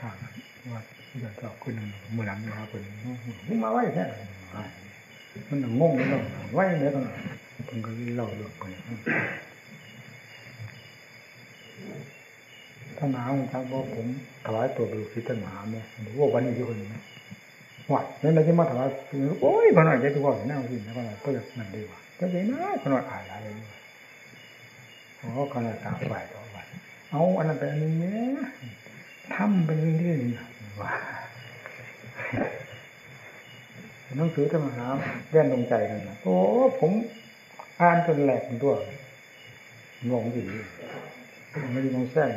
ถามว่าอยากจะเอาขึ้นมือหลังมาเป็นมึงมาไว้แค่มันงงเลยไว้เนี่ยต้องผมก็เล่าเรื่องไปท่านมหาองค์ชาบอกผมถวายตัวดูสิท่านมหาเนี่ยหรือว่าวันนี้ที่คนนี้วัดนั่นเราจะมาถวายโอ้ยพอหน่อยจะทุกคนนั่งสิแล้วก็ก็อยากนั่นดีกว่าก็ยังน่าพอหน่อยอ่านอะไรดีกว่าเพราะขนาดสามฝ่ายต่อวันเอาอันนั้นไปอันนี้เนี่ย ทำเป็นเรื่องว่าหนังสือธรรมหาแว่นดวงใจกันนะโอ้ผมอ่านจนแหลกตัวงงสิไม่ได้มองแซง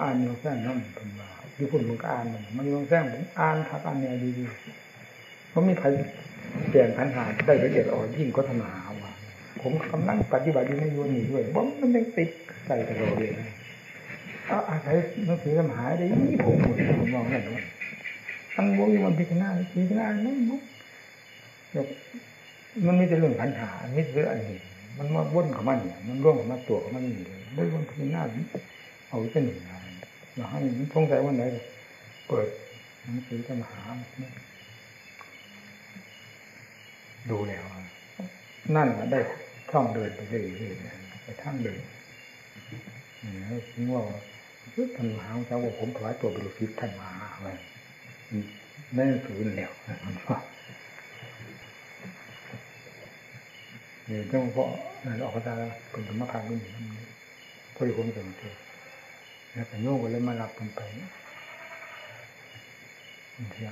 อ่านมองแซงนั่นเป็นว่าญี่ปุ่นมันก็อ่านมันมันมองแซงผมอ่านทักอ่านเนี่ยดีๆเพราะมีใครเปลี่ยนพันหาได้ละเอียดอ่อนยิ่งก็ธรรมหาว่าผมกำลังปฏิบัติอยู่ในยุคนี้ด้วยผมมันยังติดใจตลอดเลย ก็อาศัยหนังสือธรรมหาได้ผมผมมองอย่างนั้นทั้งวงมันพิจารณาพิจารณานั่นมันไม่ใช่เรื่องปัญหาไม่ใช่เรื่องอันนี้มันมาว่นของมันเนี่ยมันร่วงมันตัวของมันนี่เลยไม่วนพิจารณาเอาจะหนีอะไรอย่าให้มันสงสัยวันไหนเปิดหนังสือธรรมหาดูแล้วนั่นได้ช่องเดินไปเรื่อยๆไปทั้งเดินเนี่ยง่วง ท่านมหาเจ้าว่าผมถวายตัวเป็นลูกศิษย์ท่านมหาอะไรนั่นคือแนวนี่ต้องเพราะนั่นออกพรรษาเป็นธรรมะพานนี่พอดีผมสนใจแล้วแต่โยกก็เลยมารับกันไปเที่ย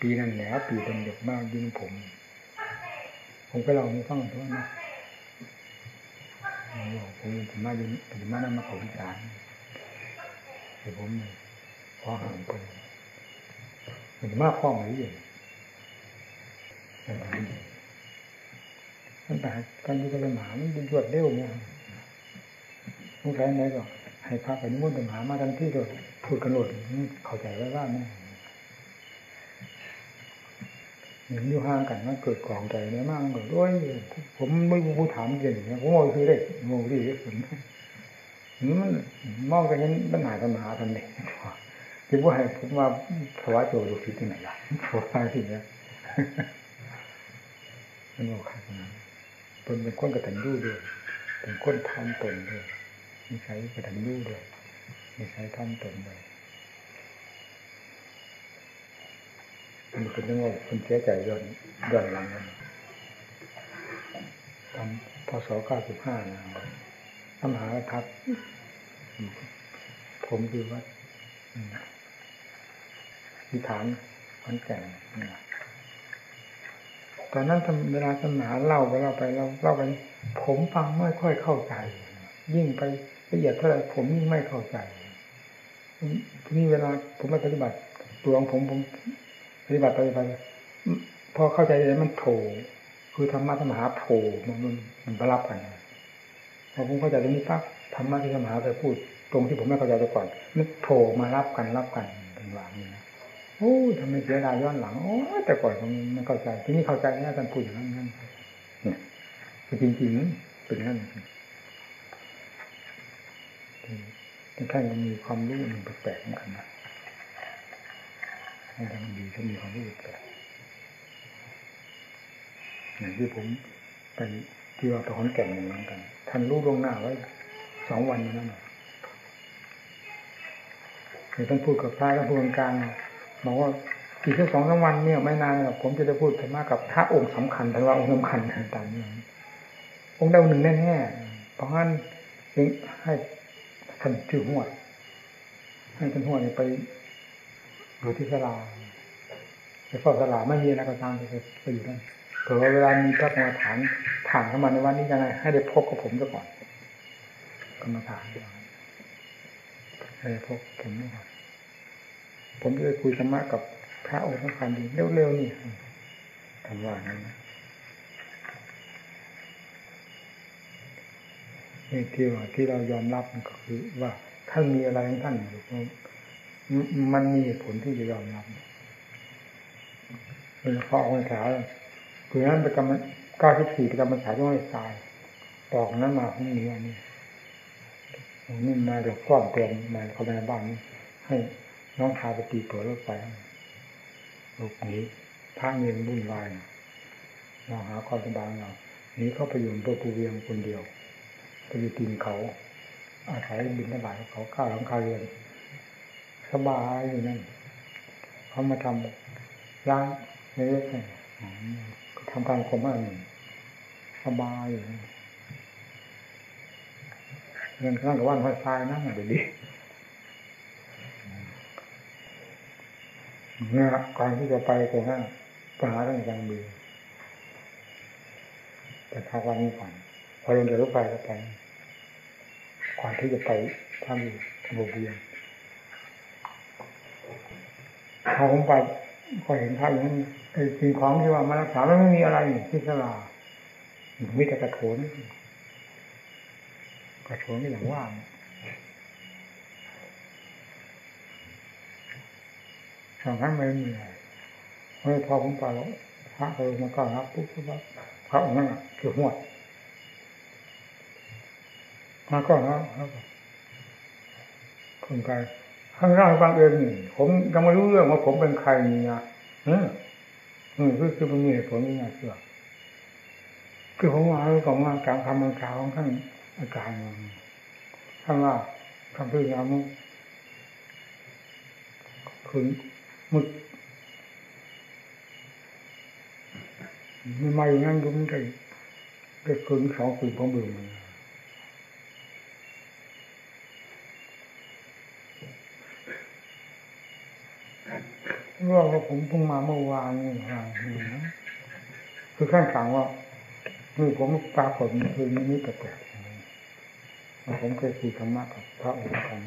ปีนั้นแหละปีเป็นเด็กมากยิ่งผม ผมก็เลองมีฟังตัวยนะ ผมผมมาอยู่ผมมานั่งมาผมสารณ์แต่ผมพอห่างไปมันมากข้องหรือยังมันแต่การที่จะหมามันรวดเร็วเนี่ยสงสัยไหนก็ให้พาไปนิมนต์ไปหามาทันที่ก็พูดกันหมดเข้าใจไว้ว่าแม่เห็น อยู่ห่างกันมันเกิดกองใจเนี่ยมากมันก็ด้วย ผมไม่รู้ถามเรื่งนี้ผมมองคือได้มองที่ผมมันมองกันยันปัญหาปัญหาทันเด็กคิดว่าให้ผมมาถวายตัวลูกศิษย์ที่ไหนล่ะถวายที่เนี้ยมันบอกขาดนั้นเป็นเป็นคนกระตันยูด้วยเป็นคนทำตนด้วยมีใช้กระตันยูด้วยมีใช้ทำตนด้วย มันเป็นเงว่าคนเสียใจย้อนย้อนหลังกันตอนพศเก้าสิบห้านะทำหาทับผมดูว่าทิฐานขันแก่นตอนนั้นเวลาสมาเล่าไปเล่าไปเราเล่าไปผมฟังไม่ค่อยเข้าใจ ยิ่งไปละเอียดเท่าไรผมยิ่งไม่เข้าใจนี้เวลาผมไปปฏิบัติตัวของผมผม ฏิบัติไปไปพอเข้าใจเลยมันโผล่คือธรรมะธรรมหาโผล่มันมันมันประรับกันพอผมเข้าใจตรงนี้ปั๊บธรรมะที่ธรรมหาไปพูด ตรงที่ผมไม่เข้าใจไปก่อนมันโผล่มารับกันรับกันเป็นว่านี้นะโอ้ทำไมเสียดายย้อนหลังโอ้แต่ก่อนผมไม่เข้าใจทีนี่เข้าใจนะท่านพูดอย่างนั้นนั่นเนี่ยจริงๆเป็นงั้นท่านมันมีความรู้หนึ่งแปลกๆเหมือนกันนะ ให้ทำดีถ้ามีความรู้แปลกอย่างที่ผมไปที่ว่าไปขอนแก่นเหมือนกัน ท่านรู้ล่วงหน้าไว้สองวันนั้นแหละท่านพูดกับพระแล้วพูดกลางบอกว่าอีกแค่สองสามวันเนี่ยไม่นานหรอกผมจะได้พูดธรรมะกับพระองค์สำคัญท่านว่าองค์สำคัญต่างๆองค์เดาหนึ่งแน่ๆเพราะงั้นจึงให้ท่านชื่อหัวให้ท่านหัวไป อยู่ที่สลาไปเฝ้าสลาไม่มีอะไรก็ตามไปไปอยู่นั่นเผื่อเวลามีพระกรรมฐานผ่านเข้ามาในวันนี้ยังไงให้ได้พบกับผมซะก่อนกรรมฐานให้ได้พบผมก่อนผมจะไปคุยธรรมะกับพระองค์สำคัญดีเร็วๆนี่ทำว่านั้นนะนี่ที่ว่าที่เรายอมรับก็คือว่าท่านมีอะไรของท่านอยู่ มันมีผลที่จะยอมรับโดยเฉพาะองศาคือนั้นประจำเก้าสิบสี่ประจำพรรษาที่ไม่ตายตอกนั้นมาพรุ่งนี้อันนี้นี่มาเดี๋ยวก้อนเตือนมาเขาไปในบ้านนี้ให้น้องชายไปตีตัวรถไฟลูกหนีพระเงินบุ่นวายเราหาความสบายเราหนีเข้าไปอยู่ตัวปูเวียงคนเดียวไปอยู่ตีนเขาอาศัยบินระบายเขาข้าวหลังคาเรือน สบายอยู่นั่นเขามาทำร้านเล็กๆทำการคมอะไรสบายอยู่เงินข้างกับว่านไฟฟ้านั่นเดี๋ยวนี้เนี่ยก่อนที่จะไปตรงนั้นไปหาท่านอาจารย์บีไปพักวันนี้ก่อนพอลงจากรถไฟก็ไปก่อนที่จะไปทำบุเบียน พอผมไปก็เห็นพระอย่างนั้นไอ้สิ่งของที่ว่ามารักษาไม่มีอะไรที่สลามีแต่กระโถนกระโถนก็อย่างว่าสองครั้งไม่มีอะไรเมื่อพอผมไปแล้วพระก็ลงมาก้าวรับปุ๊บปุ๊บพระองค์นั้นคือหัวมาก็แล้วคนไกล ข้างล่างบางเอิญนี่ผมยังไม่รู้เรื่องว่าผมเป็นใครนี่นะเออคือคือมันมีเหตุผลนี่นะเชื่อคือผมว่าเรื่องของการทำมันขาวของท่านอาจารย์ท่านว่าคำพูดยามุคือมึกมันมาอย่างนั้นก็ไม่ได้ได้คืนสองคืนของบื่มัน เรื่องว่าผมเพิ่งมาเมื่อวานนี่ฮะคือขั้นสั่งว่ามือผมปรากฏคือนิมิตแปลกๆผมเคยคุยธรรมะกับพระองค์กัน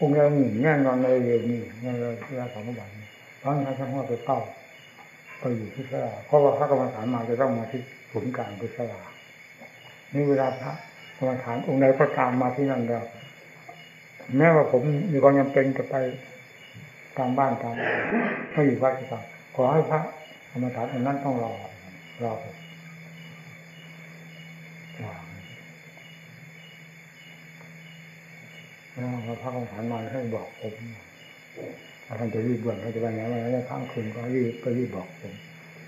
องค์เราหนึ่งแน่นอนเลยเร็วนี่เมื่อเวลาสองวันตอนนั้นท่านว่าไปเป้าไปอยู่ที่สลาเพราะว่าพระกรรมฐานมาจะต้องมาที่ศูนย์กลางที่สลานี่เวลาพระกรรมฐานองค์ใดก็ตามมาที่นั่นแล้วแม้ว่าผมมีความจำเป็นจะไป ตามบ้านตามไม่อยู่วัดก็ตามขอให้พระกรรมฐานองค์นั้นต้องรอรอแล้วพระกรรมฐานมาให้บอกผมท่านจะรีบด่วนเขาจะไปไหนมาแล้วข้างคืนก็รีบก็รีบบอกผม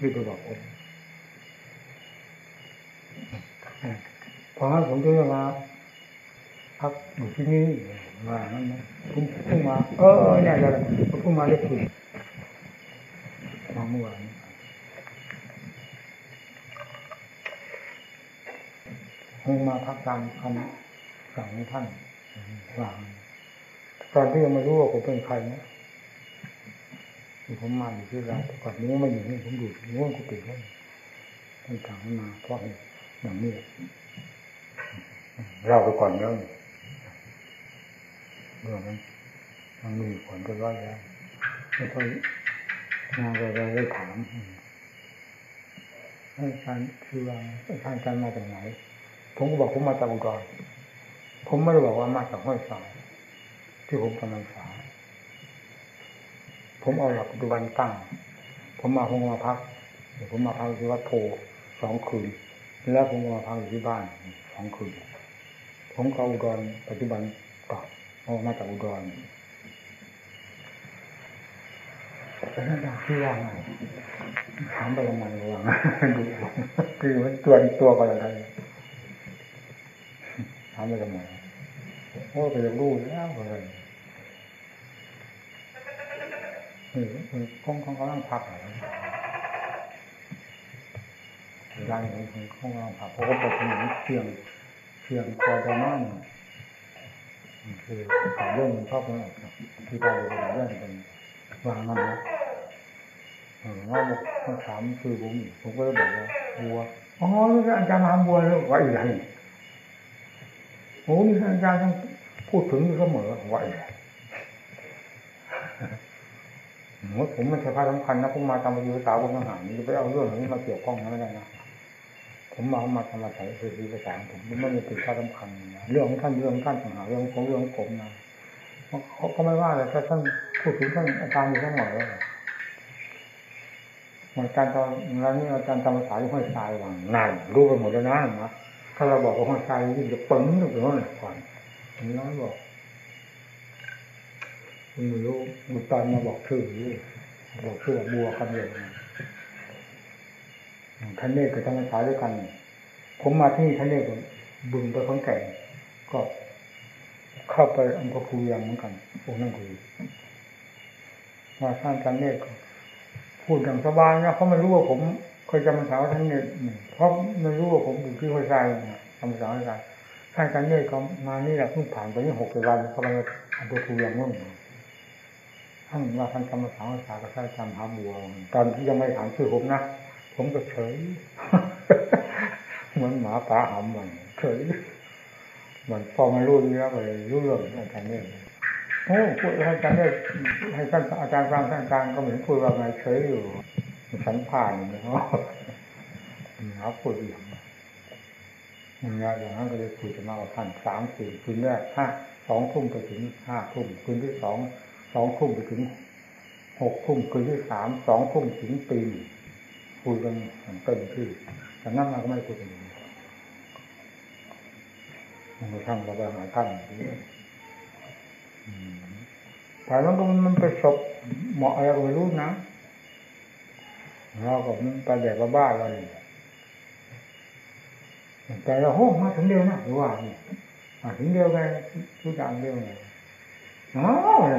รีบไปบอกผมพอให้ผมถึงเวลาพักอยู่ที่นี่ มานั่นนะผมเพิ่งมา เออเนี่ยอะไรผมพิ่งมาได้คุยมาเมื่อวานคงมาพักตามคำสั่งของท่านวางตอนที่ยังไม่รู้ว่าผมเป็นใครนะผมมาอยู่ที่ร้านแต่ก่อนนี้มาอยู่นี่ผมอยู่ง่วงกุฏิแล้วท่านสั่งมาเพราะอย่างนี้เราไปก่อนแล้วเรื่องนั้นมันมีผลไปร้อยแล้วไม่ค่อยงานเราได้ถามให้การคือว่าท่านการมาจากไหน ผมก็บอกผมมาจากอุดรผมไม่ได้บอกว่ามาจากห้วยสายที่ผมกำลังสาผมเอาหลักปัจจุบันตั้ง ผมมาผมมาพักผมมาพักที่วัดโพสองคืน แล้วผมมาพักอยู่ที่บ้านสองคืน ผมก็อุดรปัจจุบันต่อ เอามาจากอุดรแต่นั่นที่ว่างถามไปยังไงว่างดูคือมันตัวตัวก็ยังไงถามไปยังไงโอ้ก็ยังรู้แล้วอะไรมันคงคงกำลังพักอะไรร่างของคงกำลังพักเพราะว่าปกติเชียงเชียงคอจะนั่น คือเรื่องชอบนั่นที่เราเรื่องเป็นวางนั่นนะเออว่าบอกถามคือผมผมก็เลยบอกว่าบัวอ๋อนี่อาจารย์มาบัวแล้วว่าอีกอย่โอ้นี่อาจารย์ต้องพูดถึงเสมอว่าอีกผมไม่ใช่พระสำคัญนะผมมาทำปฏิบัติสาวผมทหารจะไปเอาเรื่องนี้มาเกี่ยวข้องไม่ได้นะ ผมมามาทำมาใช้คือภาษาผมไม่ได้เป็นพระสำคัญเรื่องของท่านเรื่องของท่านต่างหากเรื่องของเรื่องของผมนะเขาก็ไม่ว่าเลยถ้าท่านพูดถึงท่านอาจารย์อยู่ทั้งหมดเลยเหมือนการตอนนั้นนี่อาจารย์จำภาษาที่ห้อยทรายว่างนานรู้ไปหมดแล้วนะนะถ้าเราบอกว่าห้อยทรายยิ่งจะปึ้งถึงโน่นก่อนผมน้อยบอกคุณไม่รู้มุตอนมาบอกชื่อบอกชื่อบัวคำเดียว ท่านเนกกับท่านภาษาด้วยกัน ผมมาที่ท่านเนกบุญไปคนแก่ก็เข้าไปอัมพภูยังเหมือนกันองค์นั่งคุยมาสร้างท่านเนกพูดอย่างสบายนะเขาไม่รู้ว่าผมเคยจำภาษาท่านเนกเพราะไม่รู้ว่าผมอยู่ที่ห้วยทรายจำภาษาวยทรายท่านท่านเนกเขามานี่แหละเพิ่งผ่านไปนี่หกวันเขาไปอัมพภูยังนู่นท่านว่าท่านจำภาษาภาษาก็ใช้จำหาบัวตอนที่ยังไม่ถามชื่อผมนะ ผมก็เฉยเหมือนหมาป่าหำมันเฉยมือนพอมารู้เรื่อไปรู้เรื่องอาจารย์เนี่ยโอ้พูดให้อาจารย์เนี่ยให้ท่านอาจารย์ฟังท่านอาจารย์ก็เหมือนพูดว่าไงเฉยอยู่สันผ่านเนาะหาพูดอย่างงานอย่างนั้นก็เลยคุยกันมาว่าท่านสามสี่คืนแรกห้าสองทุ่มไปถึงห้าทุ่มคืนที่สองสองทุ่มไปถึงหกทุ่มคืนที่สามสองทุ่มถึงตีน คุยกันเต็มที่แต่นั่นเราก็ไม่คุยกันมันก็ช่างเราไปหาท่านแต่มันก็มันไปศพเหมาะอะไรก็ไม่รู้นะเราก็มันไปแดดบ้าๆเราเลยแต่เราโอ้มาถึงเดียวนะหรือว่ามาถึงเดียวกันทุกอย่างเดียวเลยอ๋อ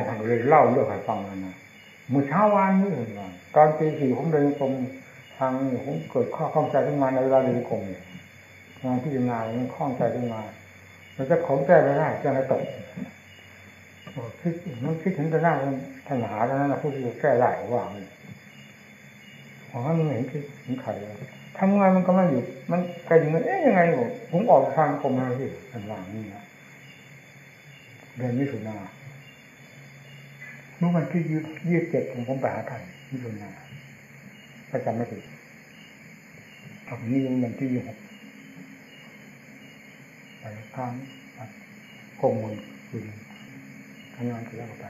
ทาเลยเล่าเรื่องให้ฟังนะเมื่อเช้าวานนี้เห็นว่าตอนตีสี่ผมเดินตรง ทางผมเกิดข้อข้องใจขึ้นมาในเวลาเดินกงงานที่ทำงานมันข้องใจขึ้นมาเราจะของแก้ไม่ได้จะให้ตกคิดมันคิดถึงจะหน้าท่านหาแล้วนะผู้ที่จะแก้ได้ว่ามันอ๋อมันเห็นคิดถึงไข่ทำงานมันก็ไม่หยุดมันใครถึงมันเอ๊ยยังไงผมผมออกทางกรมอะไรที่ท่านว่านี่นะเดือนมิถุนาเมื่อวันที่ยี่สิบเจ็ดผมไปหาท่านมิถุนา ถ้าจำไม่ผิดตอนนี้ยังวันที่ยี่หกไปทางกรมมูลคุณทำงานเสร็จแล้วก็ไป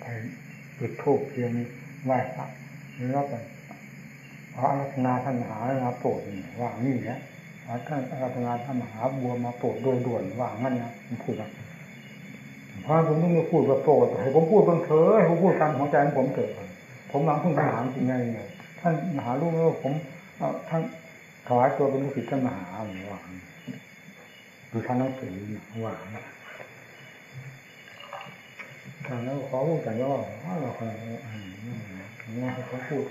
ไปจุดทูบเทียนไหว้พระแล้วไปพระอารัธนาท่านมหามาโปรดว่างนี่แหละท่านอารัธนาท่านมหาบัวมาโปรดโดยด่วนว่างั้นนะผมพูดนะ เพราะผมต้องมาพูดว่าโปรดให้ผมพูดเพิ่งเถอะให้ผมพูดตามหัวใจของผมเถอะผมหลังพึ่งทหารจริงไงท่านมหาลูกว่าผมท่านถวายตัวเป็นลูกศิษย์ท่านมหาหว่าดูท่านนังสือหว่าท่านแล้วขอพูดแต่ย่อเราคนนี้ให้เขาพูด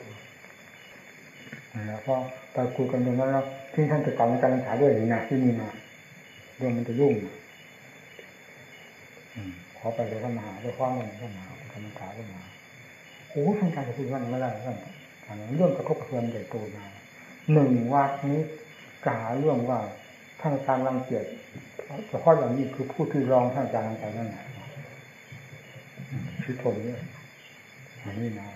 แล้วพอไปคุยกันตรงนั้นแล้วที่ท่านจะกล่าวในการศึกษาด้วยหรือไงที่นี่มาเรื่องมันจะยุ่ง ขอไปเลยท่านมหาด้วยความมันท่านมหาการศึกษาด้วยมาโอ้ท่านการจะพูดว่าไม่ได้ท่านเรื่องกระทบกระเทือนใหญ่โตมาหนึ่งวัดนี้กาเรื่องว่าท่านอาจารย์รังเกียจเฉพาะอย่างนี้คือผู้ที่รองท่านอาจารย์รังเกียจนั่นแหละชื่อทนเนี่ยอันนี้นะ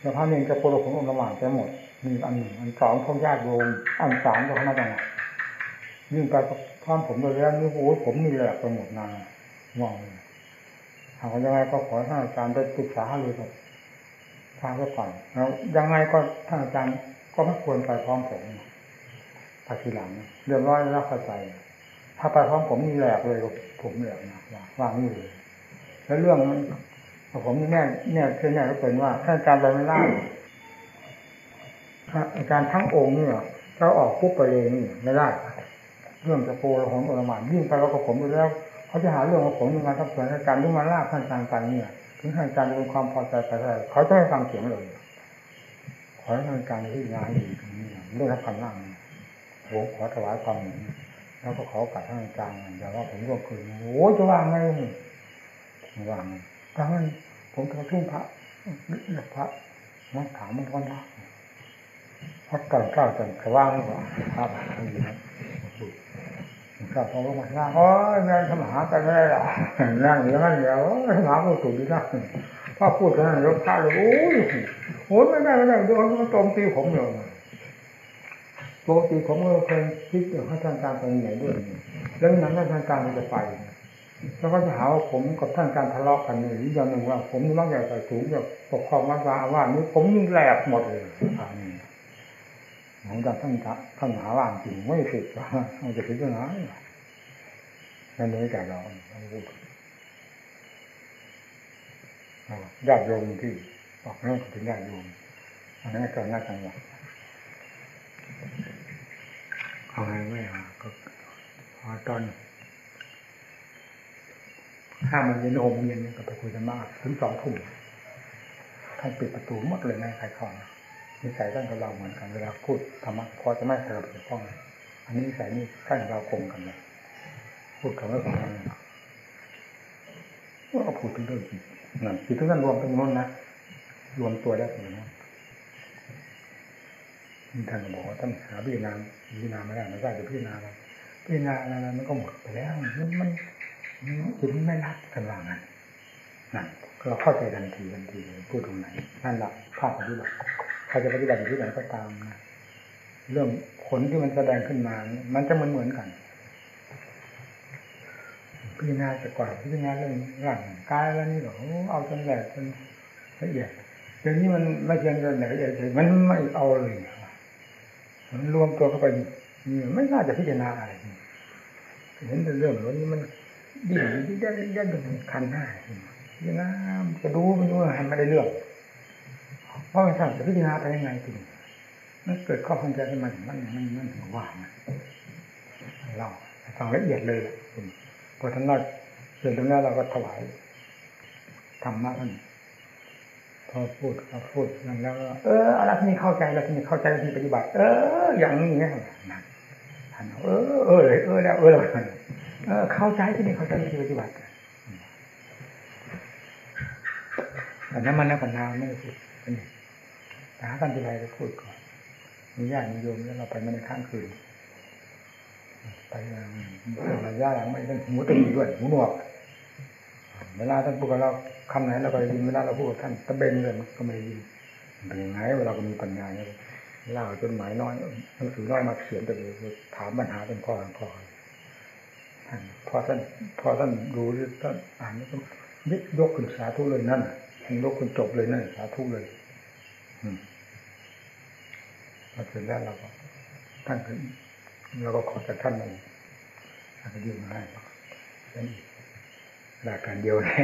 แล้วพระเนรจะโปรขององค์ระหว่างไปหมดมีอันหนึ่งอันสองพวกญาติโยมอันสามก็คณะจังหวัดยิ่งไปพร้อมผมเลยแล้วนี่โอ้ผมมีแหลกไปหมดนาน มองหากยังไงก็ขอท่านอาจารย์ได้ปรึกษาเลยกับทางก็ก่อนแล้วยังไงก็ท่านอาจารย์ก็ไม่ควรไปพร้อมผมไปทีหลังเรียบร้อยแล้วเข้าใจถ้าไปพร้อมผมนี่แหลกเลยผมแหลกนะว่างนี่เลยแล้วเรื่องผมนี่แน่แน่เช่นแน่ก็เป็นว่าท่านอาจารย์ไปไม่ได้อาจารย์ทั้งองค์เนี่ยเราออกปุ๊บไปเลยนี่ไม่ได้เรื่องจะโปรของอรมานยิ่งไปแล้วกับผมไปแล้ว เขาจะหาเรื่องของผมในการทับซ้อนอาจารย์ที่มาล่าท่านอาจารย์ไปเนี่ยถึงท่านอารจะเป็นความพอใจไปไหร่เขาจะไม่ฟังเสียงเลย ขอให้ทานอารที่งานดีตรงนี้ได้รับคำนั่งผมขอถวายความหนึ่งแล้วก็ขอกัดท่านอารอย่าว่าผมร่วมคืนโอ้จะวางไงวางทั้งนั้นผมจะทุ่งพระพระนักถามมันก่อนนะพักก่อนก้าวจนกระว่างกว่าครับนี่ครับ ก็พอมาหน้าโอ้ยแม่ทำหากันไม่ได้หรอนั่งอย่างนั้นเดี๋ยวหาผู้ถูกดีนะพ่อพูดกันยกข้าเลยโอ้ยโอ้ยไม่ได้ไม่ได้โดนมันตรงตีผมเลยปกติผมก็เคยคิดอย่างให้ท่านการไปไหนด้วย แล้วนั้นท่านการจะไปแล้วก็จะหาว่าผมกับท่านการทะเลาะกันหรือย่างหนึ่งว่า ผมมักใหญ่ใส่ถุงแบบปกครองวัดวาว่านี้ผมยิ่งแหลกหมดเลย อันนี้หลังจากท่านจะท่านหาว่านจริงไม่ผิดว่ามันจะผิดยังไงนั่นเลยแต่เราพูดญาติโยมที่ออกนั่นก็เป็นญาติโยมอันนั้นก็น่าจังหวะเอาไงไม่เอาก็พอตอนห้าโมงเย็นหกโมงเย็นก็ไปคุยกันมาก ถึงสองทุ่มท่านปิดประตูหมดเลยไม่ให้ใครเข้านะ นิสัยท่านกับเราเหมือนกันเวลาพูดธรรมะพอจะไม่ใครกับเกี่ยวข้องอันนี้นิสัยนี่ท่านเราคงกันเลยพูดคำว่าสองคนก็พูดถึงเรื่องจิตนั่นจิตทุกท่านรวมเป็นน้นนะรวมตัวได้เป็นนู้นท่านบอกว่าท่านหาพิจารณาพิจารณาไม่ได้ไม่ได้จะพิจารณาพิจารณาอะไรมันก็หมดไปแล้วมันมันจิตมันไม่รักกันว่างั้นนั่นเราเข้าใจทันทีทันทีพูดตรงไหนนั่นแหละภาพปฏิบัติ ใครจะปฏิบัติอยู่ที่ไหนก็ตามนะเรื่องผลที่มันแสดงขึ้นมา มันจะเหมือนเหมือนกัน พิจารณาแต่ก่อนพิจารณาเรื่องร่างกายแล้วนี่หรอเอาจนละเอียดจนละเอียดเดี๋ยวนี้มันไม่เพียงแต่ละเอียดเลยมันไม่เอาเลยมันรวมตัวเข้าไปนี่ไม่น่าจะพิจารณาอะไรเห็นแต่เรื่องเหล่านี้มันดิ้นดิ้นดิ้นดิ้นดิ้นคันหน้าพิจารณาจะดูมันดูให้ไม่ได้เรื่อง เพราะไม่ทราบจะพิจารณาไปยังไงจริงมันเกิดข้อข้องใจขึ้นมามันมันมันว่ามันเราฟังละเอียดเลยคุณพอท่านเราเสร็จตรงนั้เราก็ถวายธรรมะท่านพอพูดพอพูดนั่นแล้วก็เอออะไรที่นี่เข้าใจแล้วที่นี่เข้าใจที่ปฏิบัติ เออ อย่างนี้ไงนั่นท่านเออเออเลยเออแล้วเออแล้วเออ เข้าใจที่นี่เข้าใจที่ปฏิบัติแต่นั้นมันแล้วปัญหาไม่ได้พูดนี่ หาท่านที่ไรก็พูดก่อนมีญาติมีโยมแล้วเราไปม่ได้ข้างคืน ไประยะหลังไม่ต้องหูตึงด้วยหูหนวก เวลาท่านพูดกับเราคำไหนเราก็ยินเวลาเราพูดกับท่านตะเบนเลยมันก็ไม่ได้ยินเป็นยังไงเวลาก็มีปัญญาเนี่ยเล่าจนหมายน้อยหนังสือน้อยมาเขียนแต่เลยถามปัญหาเป็นข้อเป็นข้อท่านพอท่านพอท่านรู้ท่านอ่านก็ยกขึ้นสาธุเลยนั่นท่านยกขึ้นจบเลยนั่นสาธุเลย อืม อเสร็จแล้วเราก็ท่านขึ้นเราก็ขอจากท่านมาท่านก็ยื่นมาให้เป็นอีกหลักการเดียวแน่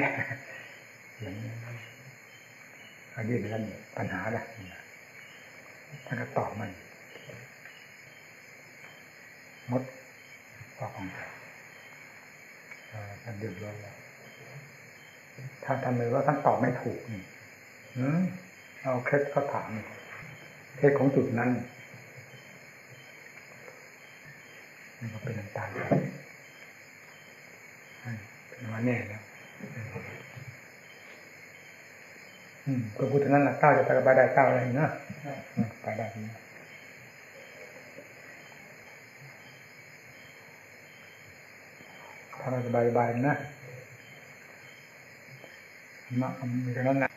อย่างนี้เขายื่นไปแล้วนี่ปัญหาละท่านก็ตอบมันมดตอของท่านเดือดร้อนแล้วถ้าทำเลยว่าท่านตอบไม่ถูกนี่เอาเคล็ดเขาถาม เคล็ดของจุดนั้นมันก็เป็นน้ำตาลเป็นมาแน่แล้วอืมพระพุทธนั้นละก้าจะไปกับได้เก้าอะไรนะไปได้ทีนี้ทำสบายๆนะมามีเท่านั้นแหละ